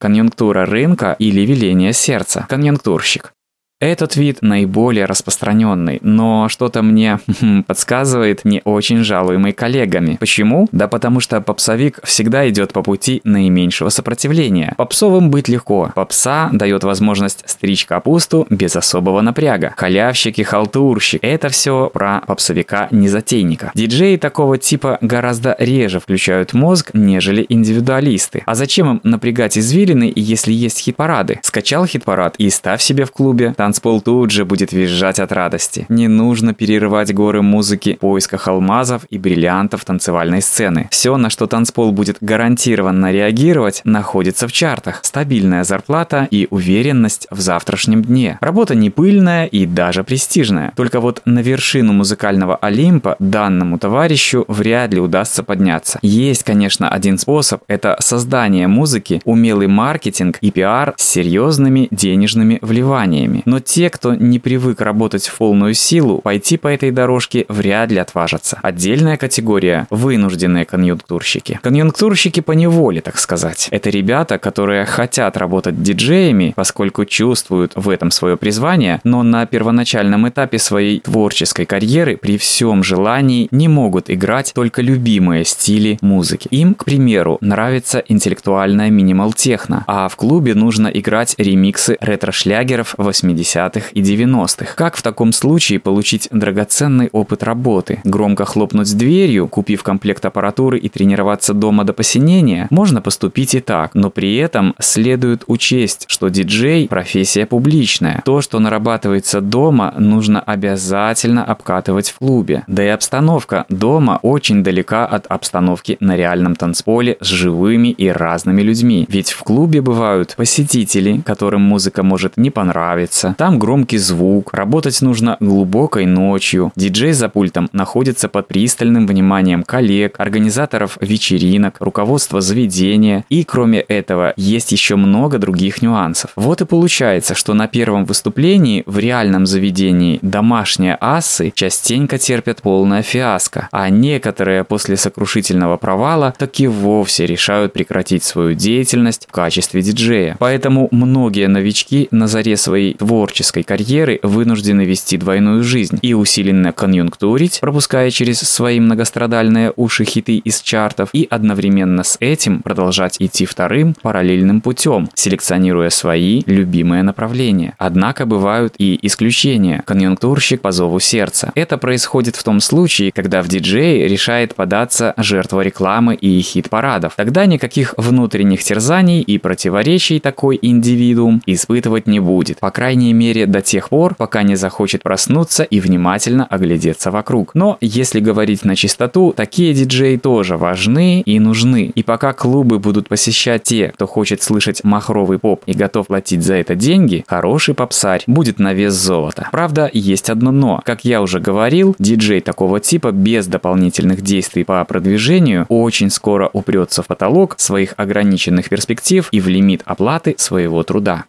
конъюнктура рынка или веление сердца, конъюнктурщик. Этот вид наиболее распространенный, но что-то мне хм, подсказывает не очень жалуемый коллегами. Почему? Да потому что попсовик всегда идет по пути наименьшего сопротивления. Попсовым быть легко. Попса дает возможность стричь капусту без особого напряга. Халявщик и халтурщик – это все про попсовика-незатейника. Диджеи такого типа гораздо реже включают мозг, нежели индивидуалисты. А зачем им напрягать извилины, если есть хит-парады? Скачал хит-парад и ставь себе в клубе, Танцпол тут же будет визжать от радости. Не нужно перерывать горы музыки в поисках алмазов и бриллиантов танцевальной сцены. Все, на что танцпол будет гарантированно реагировать, находится в чартах. Стабильная зарплата и уверенность в завтрашнем дне. Работа не пыльная и даже престижная. Только вот на вершину музыкального Олимпа данному товарищу вряд ли удастся подняться. Есть, конечно, один способ – это создание музыки, умелый маркетинг и пиар с серьезными денежными вливаниями. Но те, кто не привык работать в полную силу, пойти по этой дорожке вряд ли отважатся. Отдельная категория – вынужденные конъюнктурщики. Конъюнктурщики по неволе, так сказать. Это ребята, которые хотят работать диджеями, поскольку чувствуют в этом свое призвание, но на первоначальном этапе своей творческой карьеры при всем желании не могут играть только любимые стили музыки. Им, к примеру, нравится интеллектуальная минимал-техно, а в клубе нужно играть ремиксы ретро-шлягеров 80 80-х и 90-х. Как в таком случае получить драгоценный опыт работы? Громко хлопнуть дверью, купив комплект аппаратуры и тренироваться дома до посинения? Можно поступить и так, но при этом следует учесть, что диджей – профессия публичная. То, что нарабатывается дома, нужно обязательно обкатывать в клубе. Да и обстановка дома очень далека от обстановки на реальном танцполе с живыми и разными людьми. Ведь в клубе бывают посетители, которым музыка может не понравиться, там громкий звук, работать нужно глубокой ночью. Диджей за пультом находится под пристальным вниманием коллег, организаторов вечеринок, руководства заведения. И кроме этого, есть еще много других нюансов. Вот и получается, что на первом выступлении в реальном заведении домашние асы частенько терпят полное фиаско, а некоторые после сокрушительного провала так и вовсе решают прекратить свою деятельность в качестве диджея. Поэтому многие новички на заре своей творческой творческой карьеры вынуждены вести двойную жизнь и усиленно конъюнктурить, пропуская через свои многострадальные уши хиты из чартов, и одновременно с этим продолжать идти вторым параллельным путем, селекционируя свои любимые направления. Однако бывают и исключения. Конъюнктурщик по зову сердца. Это происходит в том случае, когда в диджее решает податься жертва рекламы и хит-парадов. Тогда никаких внутренних терзаний и противоречий такой индивидуум испытывать не будет. По крайней мере до тех пор, пока не захочет проснуться и внимательно оглядеться вокруг. Но если говорить на чистоту, такие диджеи тоже важны и нужны. И пока клубы будут посещать те, кто хочет слышать махровый поп и готов платить за это деньги, хороший попсарь будет на вес золота. Правда, есть одно но. Как я уже говорил, диджей такого типа без дополнительных действий по продвижению очень скоро упрется в потолок своих ограниченных перспектив и в лимит оплаты своего труда.